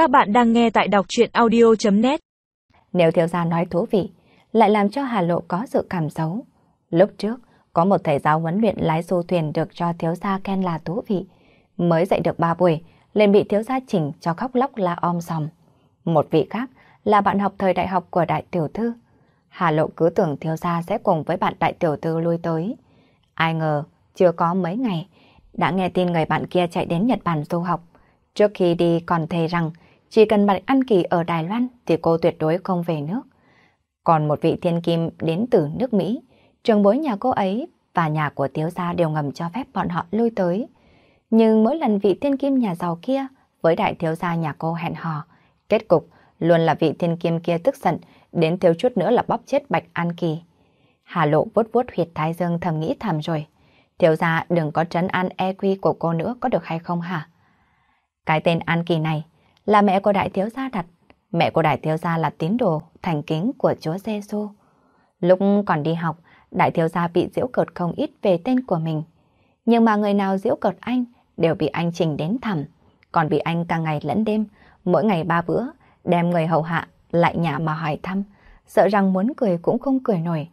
Các bạn đang nghe tại đọc chuyện audio.net Nếu thiếu gia nói thú vị, lại làm cho Hà Lộ có sự cảm xấu. Lúc trước, có một thầy giáo huấn luyện lái du thuyền được cho thiếu gia khen là thú vị. Mới dạy được 3 buổi, liền bị thiếu gia chỉnh cho khóc lóc la om sòm. Một vị khác là bạn học thời đại học của đại tiểu thư. Hà Lộ cứ tưởng thiếu gia sẽ cùng với bạn đại tiểu thư lui tới. Ai ngờ, chưa có mấy ngày, đã nghe tin người bạn kia chạy đến Nhật Bản du học. Trước khi đi còn thề rằng chỉ cần Bạch An Kỳ ở Đài Loan thì cô tuyệt đối không về nước. Còn một vị thiên kim đến từ nước Mỹ, trường bối nhà cô ấy và nhà của Tiếu Gia đều ngầm cho phép bọn họ lui tới. Nhưng mỗi lần vị thiên kim nhà giàu kia với đại thiếu gia nhà cô hẹn hò, kết cục luôn là vị thiên kim kia tức giận đến thiếu chút nữa là bóp chết Bạch An Kỳ. Hà Lộ vuốt vuốt huyệt thái dương thầm nghĩ thầm rồi. Thiếu gia đừng có trấn an e quy của cô nữa có được hay không hả? Cái tên An Kỳ này là mẹ của đại thiếu gia đặt. Mẹ của đại thiếu gia là tín đồ thành kính của Chúa Giêsu. Lúc còn đi học, đại thiếu gia bị diễu cợt không ít về tên của mình. Nhưng mà người nào diễu cợt anh đều bị anh trình đến thẳm. Còn bị anh càng ngày lẫn đêm, mỗi ngày ba bữa, đem người hầu hạ lại nhà mà hỏi thăm, sợ rằng muốn cười cũng không cười nổi.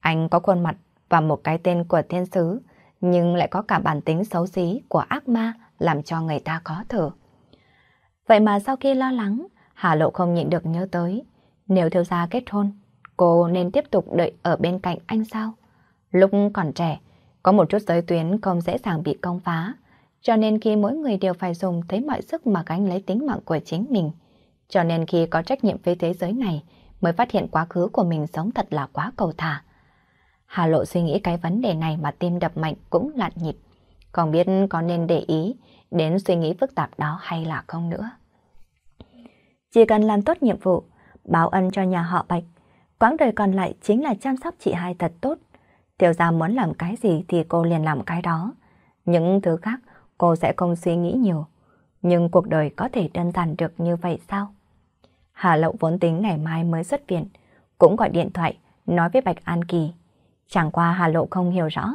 Anh có khuôn mặt và một cái tên của thiên sứ, nhưng lại có cả bản tính xấu xí của ác ma làm cho người ta khó thở. Vậy mà sau khi lo lắng, Hà Lộ không nhịn được nhớ tới, nếu thiếu gia kết hôn, cô nên tiếp tục đợi ở bên cạnh anh sao? Lúc còn trẻ, có một chút giới tuyến không dễ dàng bị công phá, cho nên khi mỗi người đều phải dùng thấy mọi sức mà gánh lấy tính mạng của chính mình. Cho nên khi có trách nhiệm với thế giới này, mới phát hiện quá khứ của mình sống thật là quá cầu thả. Hà Lộ suy nghĩ cái vấn đề này mà tim đập mạnh cũng lặn nhịp. Còn biết có nên để ý đến suy nghĩ phức tạp đó hay là không nữa. Chỉ cần làm tốt nhiệm vụ, báo ân cho nhà họ Bạch, quãng đời còn lại chính là chăm sóc chị hai thật tốt. Tiểu gia muốn làm cái gì thì cô liền làm cái đó. Những thứ khác cô sẽ không suy nghĩ nhiều. Nhưng cuộc đời có thể đơn giản được như vậy sao? Hà Lậu vốn tính ngày mai mới xuất viện, cũng gọi điện thoại nói với Bạch An Kỳ. Chẳng qua Hà Lộ không hiểu rõ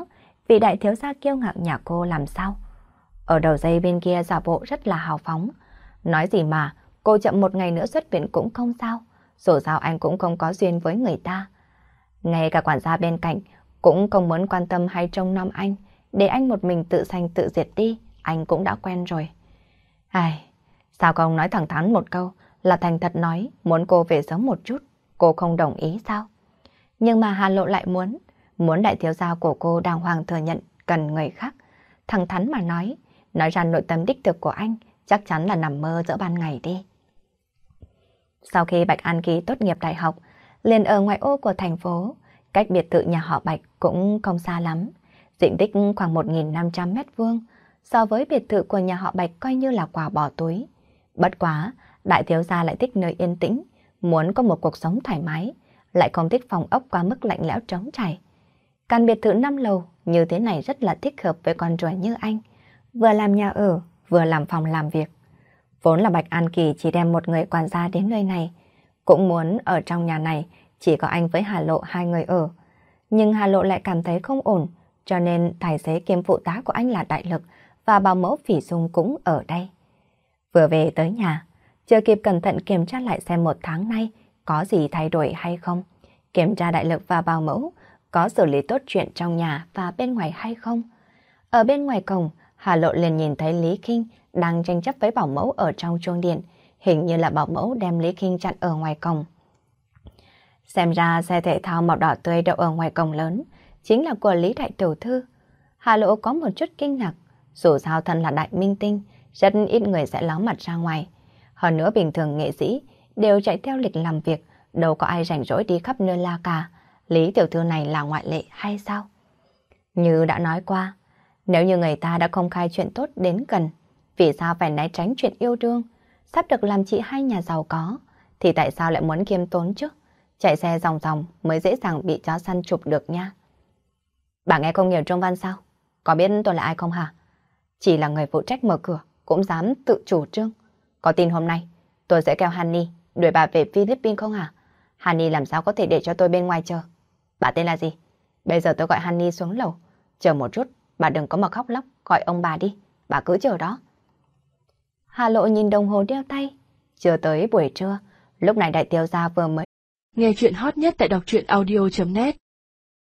vị đại thiếu gia kiêu ngạo nhà cô làm sao. Ở đầu dây bên kia giả bộ rất là hào phóng. Nói gì mà, cô chậm một ngày nữa xuất viện cũng không sao. Dù sao anh cũng không có duyên với người ta. Ngay cả quản gia bên cạnh cũng không muốn quan tâm hay trông nom anh. Để anh một mình tự sanh tự diệt đi, anh cũng đã quen rồi. Ai, sao không nói thẳng thắn một câu là thành thật nói muốn cô về sớm một chút, cô không đồng ý sao? Nhưng mà Hà Lộ lại muốn, muốn đại thiếu gia của cô đàng hoàng thừa nhận cần người khác. Thẳng thắn mà nói, nói ra nội tâm đích thực của anh chắc chắn là nằm mơ giữa ban ngày đi. Sau khi Bạch An Kỳ tốt nghiệp đại học, liền ở ngoại ô của thành phố, cách biệt thự nhà họ Bạch cũng không xa lắm. Diện tích khoảng 1.500 mét vuông, so với biệt thự của nhà họ Bạch coi như là quả bỏ túi. Bất quá, đại thiếu gia lại thích nơi yên tĩnh, muốn có một cuộc sống thoải mái, lại không thích phòng ốc quá mức lạnh lẽo trống trải. Căn biệt thự năm lầu như thế này rất là thích hợp với con rùa như anh, vừa làm nhà ở, vừa làm phòng làm việc. Vốn là Bạch An Kỳ chỉ đem một người quản gia đến nơi này, cũng muốn ở trong nhà này chỉ có anh với Hà Lộ hai người ở. Nhưng Hà Lộ lại cảm thấy không ổn, cho nên tài xế kiêm phụ tá của anh là Đại Lực và bảo mẫu Phỉ Dung cũng ở đây. Vừa về tới nhà, chưa kịp cẩn thận kiểm tra lại xem một tháng nay có gì thay đổi hay không. Kiểm tra Đại Lực và bảo mẫu có xử lý tốt chuyện trong nhà và bên ngoài hay không. Ở bên ngoài cổng, Hà Lộ liền nhìn thấy Lý Kinh đang tranh chấp với bảo mẫu ở trong chuông điện. Hình như là bảo mẫu đem Lý Kinh chặn ở ngoài cổng. Xem ra xe thể thao màu đỏ tươi đậu ở ngoài cổng lớn chính là của Lý Đại Tiểu Thư. Hà Lộ có một chút kinh ngạc. Dù sao thân là đại minh tinh, rất ít người sẽ ló mặt ra ngoài. Hơn nữa bình thường nghệ sĩ đều chạy theo lịch làm việc, đâu có ai rảnh rỗi đi khắp nơi la cả. Lý Tiểu Thư này là ngoại lệ hay sao? Như đã nói qua, nếu như người ta đã không khai chuyện tốt đến gần, vì sao phải né tránh chuyện yêu đương? Sắp được làm chị hai nhà giàu có, thì tại sao lại muốn kiêm tốn chứ? Chạy xe dòng dòng mới dễ dàng bị chó săn chụp được nha. Bà nghe không nhiều trong văn sao? Có biết tôi là ai không hả? Chỉ là người phụ trách mở cửa, cũng dám tự chủ trương. Có tin hôm nay, tôi sẽ kêu Hanny đuổi bà về Philippines không hả? Hanny làm sao có thể để cho tôi bên ngoài chờ? Bà tên là gì? Bây giờ tôi gọi Hanny xuống lầu. Chờ một chút, bà đừng có mà khóc lóc, gọi ông bà đi. Bà cứ chờ đó. Hà Lộ nhìn đồng hồ đeo tay. Chưa tới buổi trưa, lúc này đại tiêu gia vừa mới. Nghe chuyện hot nhất tại đọc truyện audio.net